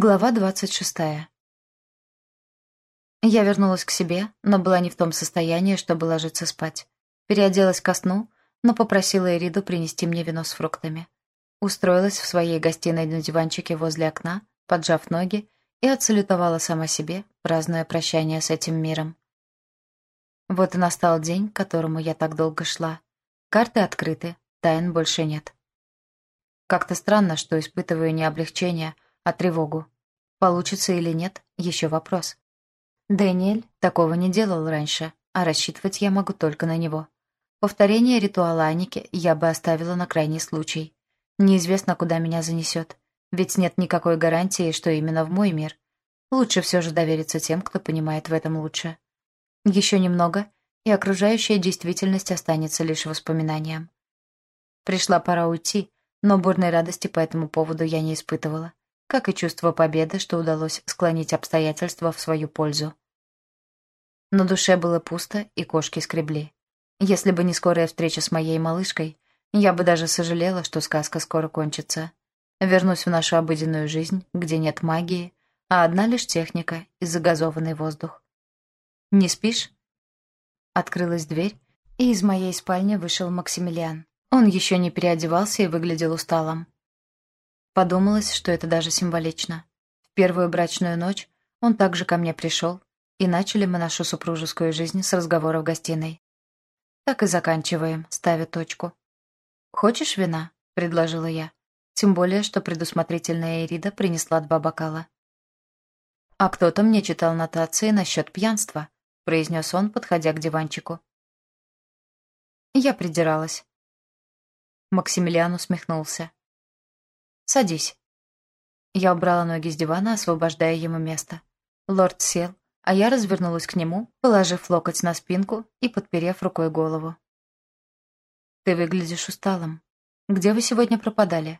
Глава двадцать шестая. Я вернулась к себе, но была не в том состоянии, чтобы ложиться спать. Переоделась ко сну, но попросила Эриду принести мне вино с фруктами. Устроилась в своей гостиной на диванчике возле окна, поджав ноги, и отсалютовала сама себе, празднуя прощание с этим миром. Вот и настал день, к которому я так долго шла. Карты открыты, тайн больше нет. Как-то странно, что испытываю не облегчение, а тревогу. Получится или нет — еще вопрос. Дэниэль такого не делал раньше, а рассчитывать я могу только на него. Повторение ритуала Аники я бы оставила на крайний случай. Неизвестно, куда меня занесет, ведь нет никакой гарантии, что именно в мой мир. Лучше все же довериться тем, кто понимает в этом лучше. Еще немного, и окружающая действительность останется лишь воспоминанием. Пришла пора уйти, но бурной радости по этому поводу я не испытывала как и чувство победы, что удалось склонить обстоятельства в свою пользу. На душе было пусто, и кошки скребли. Если бы не скорая встреча с моей малышкой, я бы даже сожалела, что сказка скоро кончится. Вернусь в нашу обыденную жизнь, где нет магии, а одна лишь техника и загазованный воздух. «Не спишь?» Открылась дверь, и из моей спальни вышел Максимилиан. Он еще не переодевался и выглядел усталым. Подумалось, что это даже символично. В первую брачную ночь он также ко мне пришел, и начали мы нашу супружескую жизнь с разговора в гостиной. Так и заканчиваем, ставя точку. «Хочешь вина?» — предложила я. Тем более, что предусмотрительная Эрида принесла два бокала. «А кто-то мне читал нотации насчет пьянства», — произнес он, подходя к диванчику. Я придиралась. Максимилиан усмехнулся. «Садись». Я убрала ноги с дивана, освобождая ему место. Лорд сел, а я развернулась к нему, положив локоть на спинку и подперев рукой голову. «Ты выглядишь усталым. Где вы сегодня пропадали?»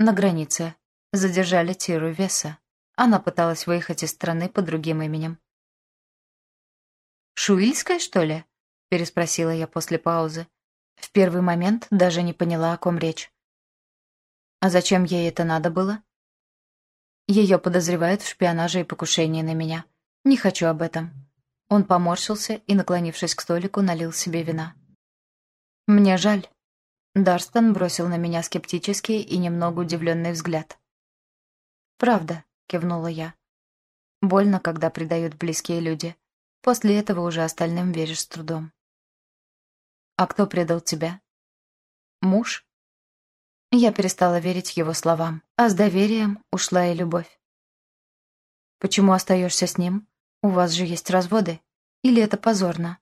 «На границе. Задержали Тиру Веса. Она пыталась выехать из страны под другим именем». «Шуильская, что ли?» — переспросила я после паузы. В первый момент даже не поняла, о ком речь. А зачем ей это надо было? Ее подозревают в шпионаже и покушении на меня. Не хочу об этом. Он поморщился и, наклонившись к столику, налил себе вина. «Мне жаль». Дарстон бросил на меня скептический и немного удивленный взгляд. «Правда», — кивнула я. «Больно, когда предают близкие люди. После этого уже остальным веришь с трудом». «А кто предал тебя?» «Муж?» Я перестала верить его словам, а с доверием ушла и любовь. «Почему остаешься с ним? У вас же есть разводы. Или это позорно?»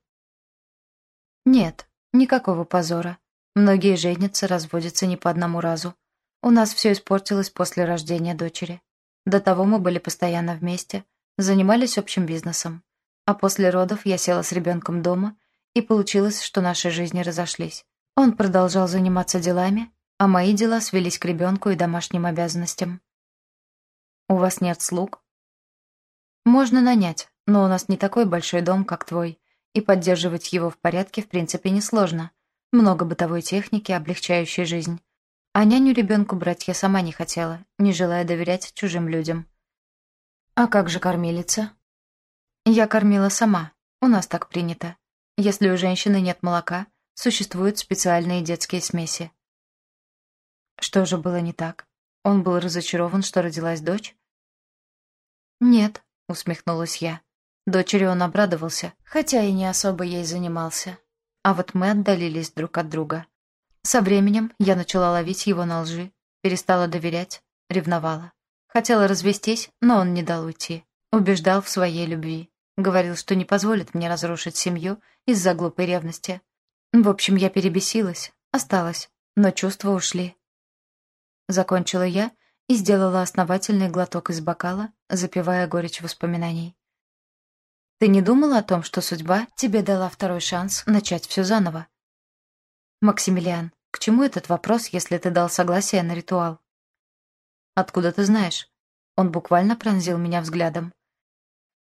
«Нет, никакого позора. Многие женятся, разводятся не по одному разу. У нас все испортилось после рождения дочери. До того мы были постоянно вместе, занимались общим бизнесом. А после родов я села с ребенком дома, и получилось, что наши жизни разошлись. Он продолжал заниматься делами, а мои дела свелись к ребенку и домашним обязанностям. «У вас нет слуг?» «Можно нанять, но у нас не такой большой дом, как твой, и поддерживать его в порядке в принципе несложно. Много бытовой техники, облегчающей жизнь. А няню ребенку брать я сама не хотела, не желая доверять чужим людям. А как же кормилица? Я кормила сама, у нас так принято. Если у женщины нет молока, существуют специальные детские смеси. Что же было не так? Он был разочарован, что родилась дочь? «Нет», — усмехнулась я. Дочери он обрадовался, хотя и не особо ей занимался. А вот мы отдалились друг от друга. Со временем я начала ловить его на лжи, перестала доверять, ревновала. Хотела развестись, но он не дал уйти. Убеждал в своей любви. Говорил, что не позволит мне разрушить семью из-за глупой ревности. В общем, я перебесилась, осталась, но чувства ушли. Закончила я и сделала основательный глоток из бокала, запивая горечь воспоминаний. «Ты не думала о том, что судьба тебе дала второй шанс начать все заново?» «Максимилиан, к чему этот вопрос, если ты дал согласие на ритуал?» «Откуда ты знаешь?» Он буквально пронзил меня взглядом.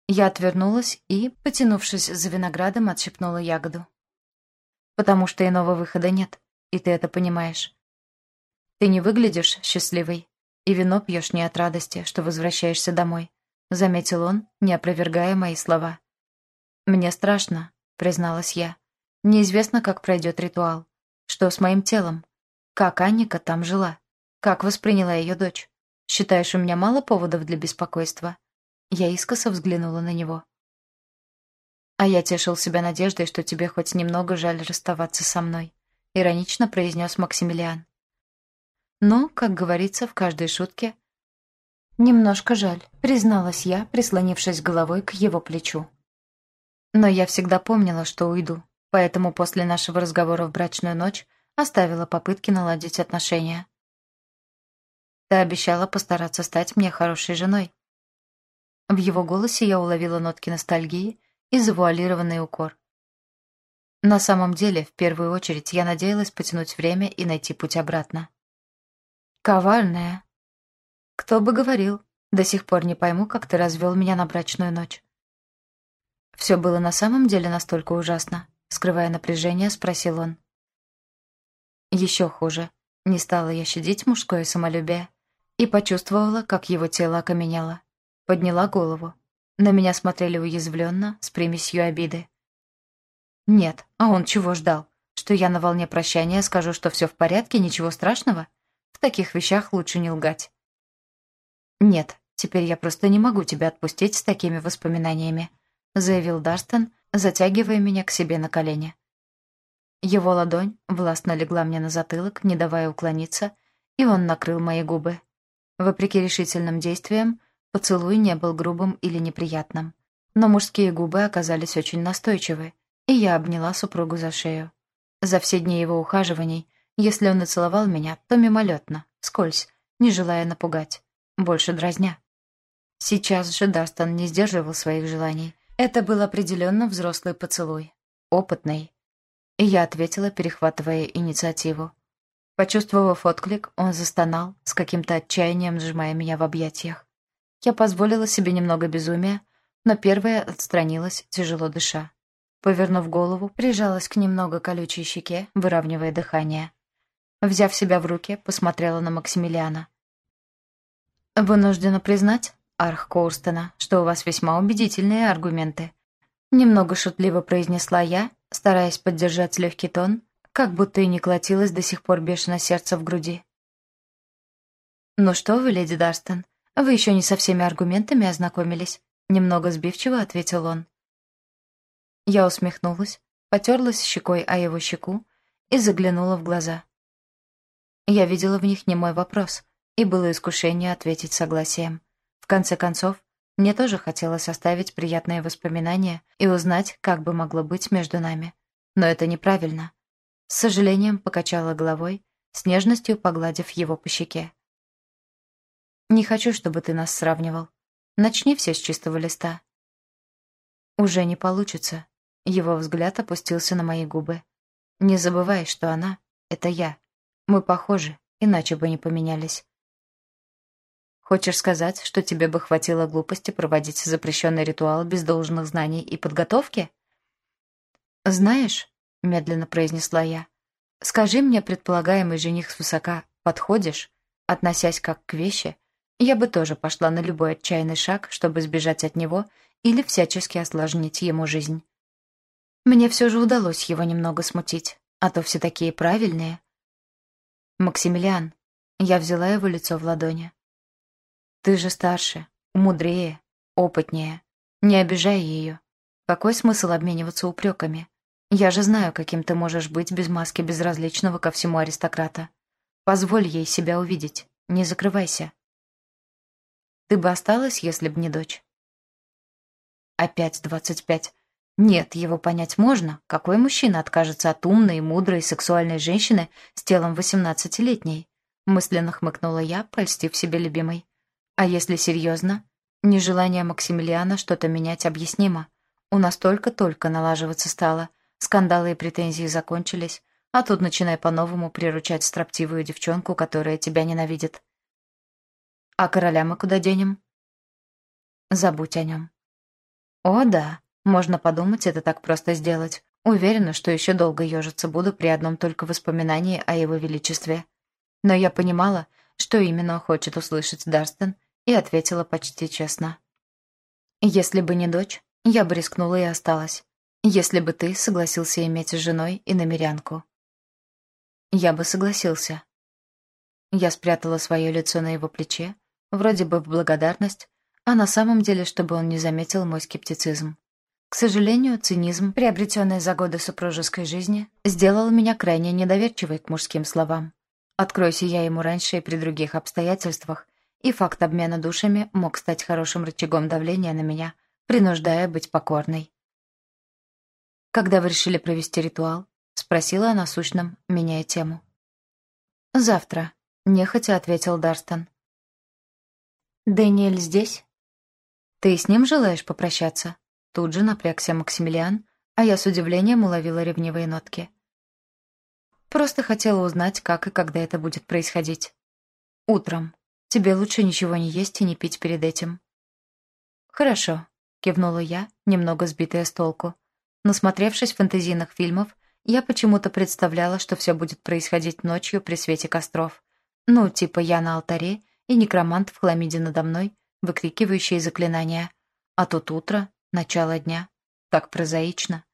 Я отвернулась и, потянувшись за виноградом, отщипнула ягоду. «Потому что иного выхода нет, и ты это понимаешь. Ты не выглядишь счастливой. и вино пьешь не от радости, что возвращаешься домой», — заметил он, не опровергая мои слова. «Мне страшно», — призналась я. «Неизвестно, как пройдет ритуал. Что с моим телом? Как Анника там жила? Как восприняла ее дочь? Считаешь, у меня мало поводов для беспокойства?» Я искоса взглянула на него. «А я тешил себя надеждой, что тебе хоть немного жаль расставаться со мной», — иронично произнес Максимилиан. «Но, как говорится в каждой шутке, «Немножко жаль», — призналась я, прислонившись головой к его плечу. Но я всегда помнила, что уйду, поэтому после нашего разговора в брачную ночь оставила попытки наладить отношения. Ты обещала постараться стать мне хорошей женой. В его голосе я уловила нотки ностальгии и завуалированный укор. На самом деле, в первую очередь, я надеялась потянуть время и найти путь обратно. Коварная. Кто бы говорил, до сих пор не пойму, как ты развел меня на брачную ночь. Все было на самом деле настолько ужасно, скрывая напряжение, спросил он. Еще хуже. Не стала я щадить мужское самолюбие и почувствовала, как его тело окаменело. Подняла голову. На меня смотрели уязвленно, с примесью обиды. Нет, а он чего ждал? Что я на волне прощания скажу, что все в порядке, ничего страшного? В таких вещах лучше не лгать. Нет, теперь я просто не могу тебя отпустить с такими воспоминаниями, заявил Дарстон, затягивая меня к себе на колени. Его ладонь властно легла мне на затылок, не давая уклониться, и он накрыл мои губы. Вопреки решительным действиям, поцелуй не был грубым или неприятным. Но мужские губы оказались очень настойчивы, и я обняла супругу за шею. За все дни его ухаживаний, если он и целовал меня, то мимолетно, скользь, не желая напугать, больше дразня. Сейчас же Дастон не сдерживал своих желаний. Это был определенно взрослый поцелуй. Опытный. И я ответила, перехватывая инициативу. Почувствовав отклик, он застонал, с каким-то отчаянием сжимая меня в объятиях. Я позволила себе немного безумия, но первая отстранилась, тяжело дыша. Повернув голову, прижалась к немного колючей щеке, выравнивая дыхание. Взяв себя в руки, посмотрела на Максимилиана. «Вынуждена признать, Арх Коурстена, что у вас весьма убедительные аргументы», немного шутливо произнесла я, стараясь поддержать легкий тон, как будто и не колотилось до сих пор бешено сердце в груди. «Ну что вы, леди Дарстон, вы еще не со всеми аргументами ознакомились», немного сбивчиво ответил он. Я усмехнулась, потерлась щекой о его щеку и заглянула в глаза. Я видела в них немой вопрос, и было искушение ответить согласием. В конце концов, мне тоже хотелось оставить приятные воспоминания и узнать, как бы могло быть между нами. Но это неправильно. С сожалением покачала головой, с нежностью погладив его по щеке. «Не хочу, чтобы ты нас сравнивал. Начни все с чистого листа». «Уже не получится». Его взгляд опустился на мои губы. «Не забывай, что она — это я. Мы похожи, иначе бы не поменялись». «Хочешь сказать, что тебе бы хватило глупости проводить запрещенный ритуал без должных знаний и подготовки?» «Знаешь, медленно произнесла я. Скажи мне, предполагаемый жених свысока, подходишь, относясь как к вещи, я бы тоже пошла на любой отчаянный шаг, чтобы сбежать от него или всячески осложнить ему жизнь. Мне все же удалось его немного смутить, а то все такие правильные. Максимилиан, я взяла его лицо в ладони. Ты же старше, мудрее, опытнее. Не обижай ее. Какой смысл обмениваться упреками? Я же знаю, каким ты можешь быть без маски безразличного ко всему аристократа. Позволь ей себя увидеть. Не закрывайся. Ты бы осталась, если б не дочь? Опять двадцать пять. Нет, его понять можно. Какой мужчина откажется от умной, мудрой, сексуальной женщины с телом восемнадцатилетней? Мысленно хмыкнула я, польстив себе любимой. А если серьезно? Нежелание Максимилиана что-то менять объяснимо. У нас только-только налаживаться стало, Скандалы и претензии закончились, а тут начинай по-новому приручать строптивую девчонку, которая тебя ненавидит. А короля мы куда денем? Забудь о нем. О, да, можно подумать, это так просто сделать. Уверена, что еще долго ежиться буду при одном только воспоминании о его величестве. Но я понимала, что именно хочет услышать Дарстон, и ответила почти честно. «Если бы не дочь, я бы рискнула и осталась. Если бы ты согласился иметь с женой и намерянку». «Я бы согласился». Я спрятала свое лицо на его плече, вроде бы в благодарность, а на самом деле, чтобы он не заметил мой скептицизм. К сожалению, цинизм, приобретенный за годы супружеской жизни, сделал меня крайне недоверчивой к мужским словам. Откройся я ему раньше и при других обстоятельствах, и факт обмена душами мог стать хорошим рычагом давления на меня, принуждая быть покорной. «Когда вы решили провести ритуал?» — спросила она сущном, меняя тему. «Завтра», — нехотя ответил Дарстон. «Дэниэль здесь?» «Ты с ним желаешь попрощаться?» Тут же напрягся Максимилиан, а я с удивлением уловила ревнивые нотки. Просто хотела узнать, как и когда это будет происходить. Утром. Тебе лучше ничего не есть и не пить перед этим. Хорошо, кивнула я, немного сбитая с толку. Насмотревшись фэнтезийных фильмов, я почему-то представляла, что все будет происходить ночью при свете костров. Ну, типа я на алтаре и некромант в хламиде надо мной, выкрикивающий заклинания. А тут утро, Начало дня. Так прозаично.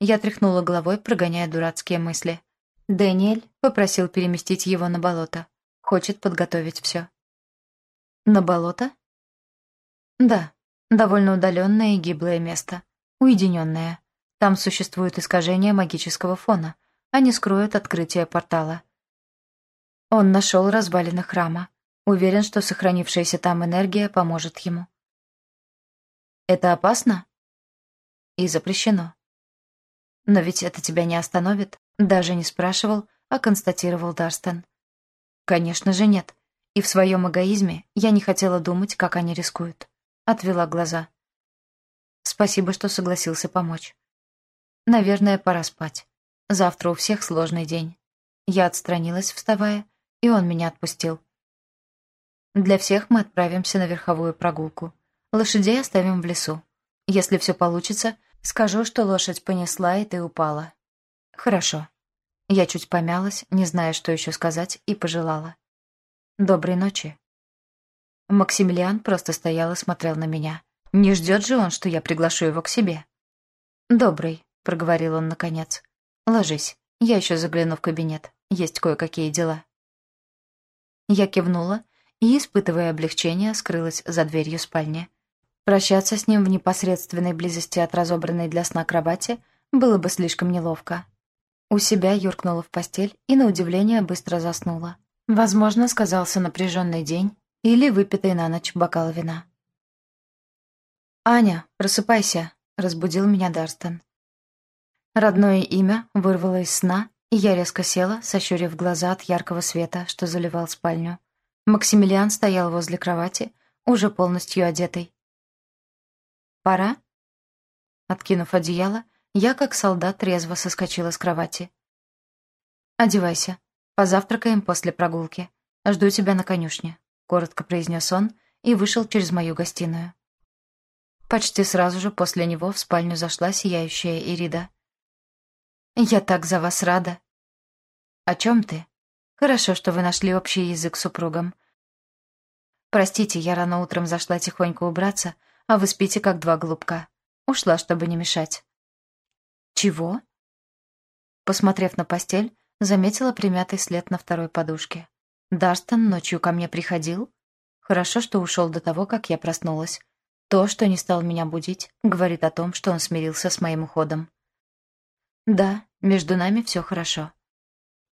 Я тряхнула головой, прогоняя дурацкие мысли. Дэниэль попросил переместить его на болото. Хочет подготовить все. На болото? Да, довольно удаленное и гиблое место. Уединенное. Там существует искажение магического фона. Они скроют открытие портала. Он нашел развалины храма. Уверен, что сохранившаяся там энергия поможет ему. Это опасно? И запрещено. Но ведь это тебя не остановит. Даже не спрашивал, а констатировал Дарстон. Конечно же нет. И в своем эгоизме я не хотела думать, как они рискуют. Отвела глаза. Спасибо, что согласился помочь. Наверное, пора спать. Завтра у всех сложный день. Я отстранилась, вставая, и он меня отпустил. Для всех мы отправимся на верховую прогулку. Лошадей оставим в лесу. Если все получится, скажу, что лошадь понесла, и ты упала. Хорошо. Я чуть помялась, не зная, что еще сказать, и пожелала. Доброй ночи. Максимилиан просто стоял и смотрел на меня. Не ждет же он, что я приглашу его к себе. «Добрый», — проговорил он наконец. «Ложись, я еще загляну в кабинет. Есть кое-какие дела». Я кивнула и, испытывая облегчение, скрылась за дверью спальни. Прощаться с ним в непосредственной близости от разобранной для сна кровати было бы слишком неловко. У себя юркнула в постель и, на удивление, быстро заснула. Возможно, сказался напряженный день или выпитый на ночь бокал вина. «Аня, просыпайся!» — разбудил меня Дарстон. Родное имя вырвало из сна, и я резко села, сощурив глаза от яркого света, что заливал спальню. Максимилиан стоял возле кровати, уже полностью одетый. «Пора?» Откинув одеяло, я, как солдат, резво соскочила с кровати. «Одевайся. Позавтракаем после прогулки. Жду тебя на конюшне», — коротко произнес он и вышел через мою гостиную. Почти сразу же после него в спальню зашла сияющая Ирида. «Я так за вас рада». «О чем ты? Хорошо, что вы нашли общий язык с супругом. Простите, я рано утром зашла тихонько убраться, — а вы спите, как два голубка. Ушла, чтобы не мешать». «Чего?» Посмотрев на постель, заметила примятый след на второй подушке. «Дарстон ночью ко мне приходил?» Хорошо, что ушел до того, как я проснулась. То, что не стал меня будить, говорит о том, что он смирился с моим уходом. Да, между нами все хорошо.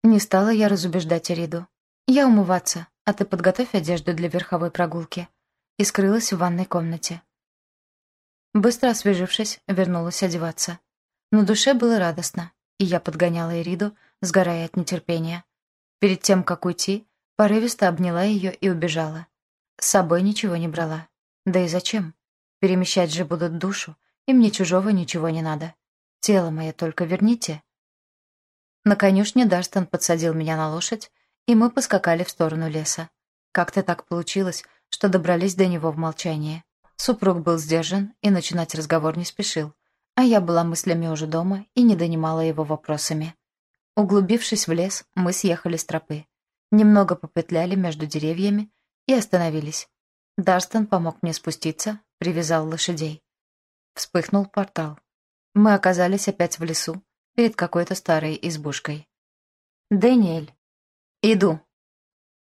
Не стала я разубеждать Эриду. Я умываться, а ты подготовь одежду для верховой прогулки. И скрылась в ванной комнате. Быстро освежившись, вернулась одеваться. На душе было радостно, и я подгоняла Ириду, сгорая от нетерпения. Перед тем, как уйти, порывисто обняла ее и убежала. С собой ничего не брала. Да и зачем? Перемещать же будут душу, и мне чужого ничего не надо. Тело мое только верните. На конюшне Дарстон подсадил меня на лошадь, и мы поскакали в сторону леса. Как-то так получилось, что добрались до него в молчании. Супруг был сдержан и начинать разговор не спешил, а я была мыслями уже дома и не донимала его вопросами. Углубившись в лес, мы съехали с тропы. немного попетляли между деревьями и остановились. Дарстон помог мне спуститься, привязал лошадей. Вспыхнул портал. Мы оказались опять в лесу, перед какой-то старой избушкой. «Дэниэль». «Иду».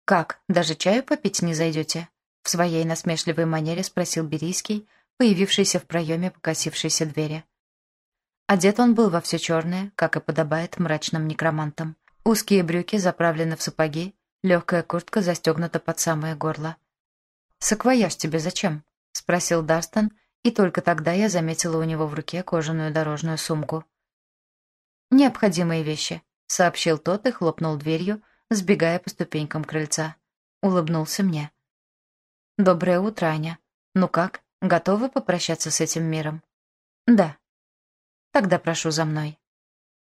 «Как, даже чаю попить не зайдете?» В своей насмешливой манере спросил Берийский, появившийся в проеме покосившейся двери. Одет он был во все черное, как и подобает мрачным некромантам. Узкие брюки заправлены в сапоги, легкая куртка застегнута под самое горло. «Саквояж тебе зачем?» — спросил Дарстон, и только тогда я заметила у него в руке кожаную дорожную сумку. «Необходимые вещи», — сообщил тот и хлопнул дверью, сбегая по ступенькам крыльца. Улыбнулся мне. «Доброе утро, Аня. Ну как, готовы попрощаться с этим миром?» «Да», Тогда прошу за мной».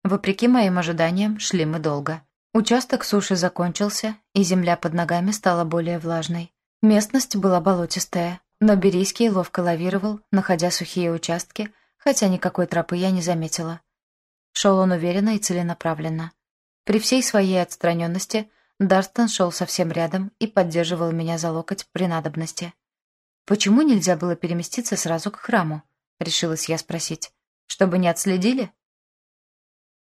Вопреки моим ожиданиям, шли мы долго. Участок суши закончился, и земля под ногами стала более влажной. Местность была болотистая, но Берийский ловко лавировал, находя сухие участки, хотя никакой тропы я не заметила. Шел он уверенно и целенаправленно. При всей своей отстраненности Дарстон шел совсем рядом и поддерживал меня за локоть при надобности. «Почему нельзя было переместиться сразу к храму?» — решилась я спросить. Чтобы не отследили?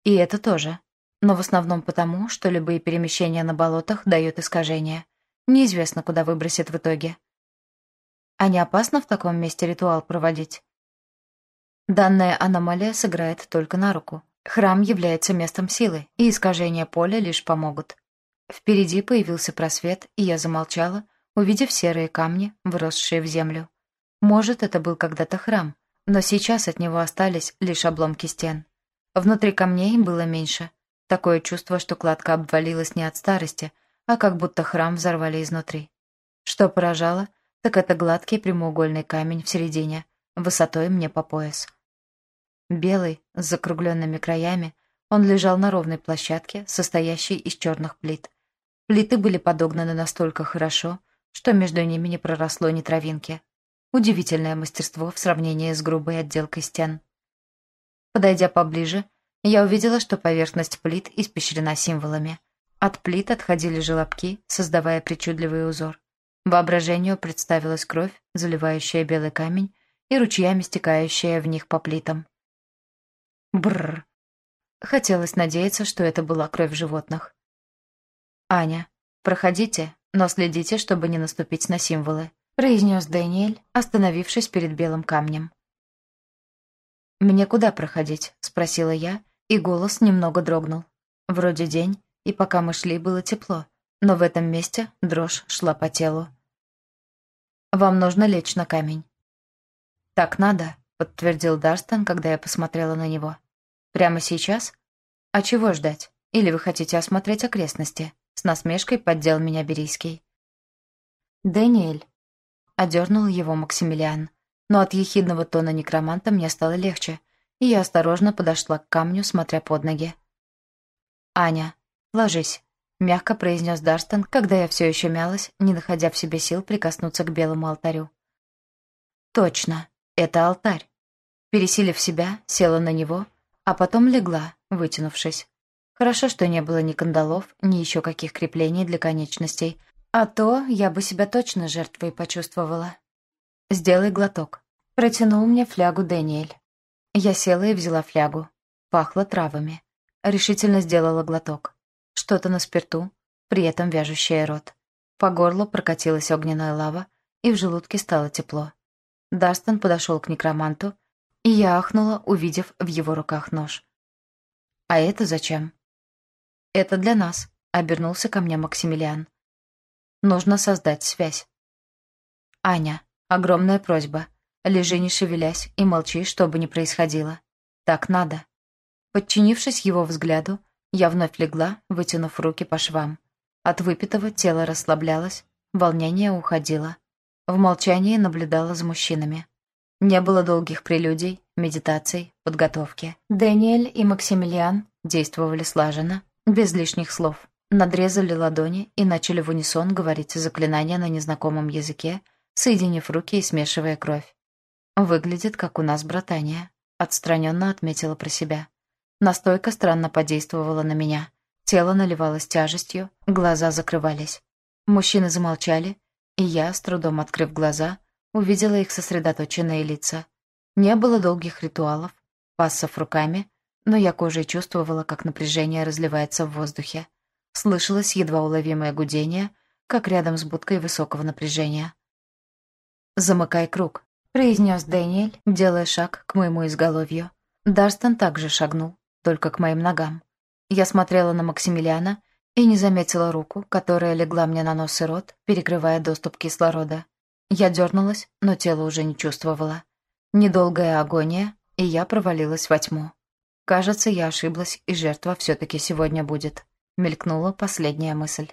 И это тоже. Но в основном потому, что любые перемещения на болотах дают искажения. Неизвестно, куда выбросит в итоге. А не опасно в таком месте ритуал проводить? Данная аномалия сыграет только на руку. Храм является местом силы, и искажения поля лишь помогут. Впереди появился просвет, и я замолчала, увидев серые камни, вросшие в землю. Может, это был когда-то храм, но сейчас от него остались лишь обломки стен. Внутри камней было меньше. Такое чувство, что кладка обвалилась не от старости, а как будто храм взорвали изнутри. Что поражало, так это гладкий прямоугольный камень в середине, высотой мне по пояс. Белый, с закругленными краями, он лежал на ровной площадке, состоящей из черных плит. Плиты были подогнаны настолько хорошо, что между ними не проросло ни травинки. Удивительное мастерство в сравнении с грубой отделкой стен. Подойдя поближе, я увидела, что поверхность плит испещрена символами. От плит отходили желобки, создавая причудливый узор. Воображению представилась кровь, заливающая белый камень, и ручьями стекающая в них по плитам. Бррр. Хотелось надеяться, что это была кровь животных. «Аня, проходите, но следите, чтобы не наступить на символы произнес Дэниэль, остановившись перед белым камнем. «Мне куда проходить?» — спросила я, и голос немного дрогнул. Вроде день, и пока мы шли, было тепло, но в этом месте дрожь шла по телу. «Вам нужно лечь на камень». «Так надо», — подтвердил Дарстон, когда я посмотрела на него. «Прямо сейчас? А чего ждать? Или вы хотите осмотреть окрестности?» С насмешкой поддел меня Берийский. «Дэниэль, Одернул его Максимилиан. Но от ехидного тона некроманта мне стало легче, и я осторожно подошла к камню, смотря под ноги. «Аня, ложись», — мягко произнес Дарстон, когда я все еще мялась, не находя в себе сил прикоснуться к белому алтарю. «Точно, это алтарь». Пересилив себя, села на него, а потом легла, вытянувшись. Хорошо, что не было ни кандалов, ни еще каких креплений для конечностей, а то я бы себя точно жертвой почувствовала. «Сделай глоток». Протянул мне флягу Дэниэль. Я села и взяла флягу. Пахло травами. Решительно сделала глоток. Что-то на спирту, при этом вяжущее рот. По горлу прокатилась огненная лава, и в желудке стало тепло. Дастон подошел к некроманту, и я ахнула, увидев в его руках нож. «А это зачем?» «Это для нас», — обернулся ко мне Максимилиан. Нужно создать связь. Аня, огромная просьба. Лежи, не шевелясь, и молчи, что бы ни происходило. Так надо. Подчинившись его взгляду, я вновь легла, вытянув руки по швам. От выпитого тело расслаблялось, волнение уходило. В молчании наблюдала за мужчинами. Не было долгих прелюдий, медитаций, подготовки. Дэниэль и Максимилиан действовали слаженно, без лишних слов. Надрезали ладони и начали в унисон говорить заклинания на незнакомом языке, соединив руки и смешивая кровь. «Выглядит, как у нас братания», — отстраненно отметила про себя. Настойка странно подействовала на меня. Тело наливалось тяжестью, глаза закрывались. Мужчины замолчали, и я, с трудом открыв глаза, увидела их сосредоточенные лица. Не было долгих ритуалов, пассов руками, но я кожей чувствовала, как напряжение разливается в воздухе. Слышалось едва уловимое гудение, как рядом с будкой высокого напряжения. «Замыкай круг», — произнес Дэниэль, делая шаг к моему изголовью. Дарстон также шагнул, только к моим ногам. Я смотрела на Максимилиана и не заметила руку, которая легла мне на нос и рот, перекрывая доступ кислорода. Я дернулась, но тело уже не чувствовала. Недолгая агония, и я провалилась во тьму. Кажется, я ошиблась, и жертва все-таки сегодня будет. Мелькнула последняя мысль.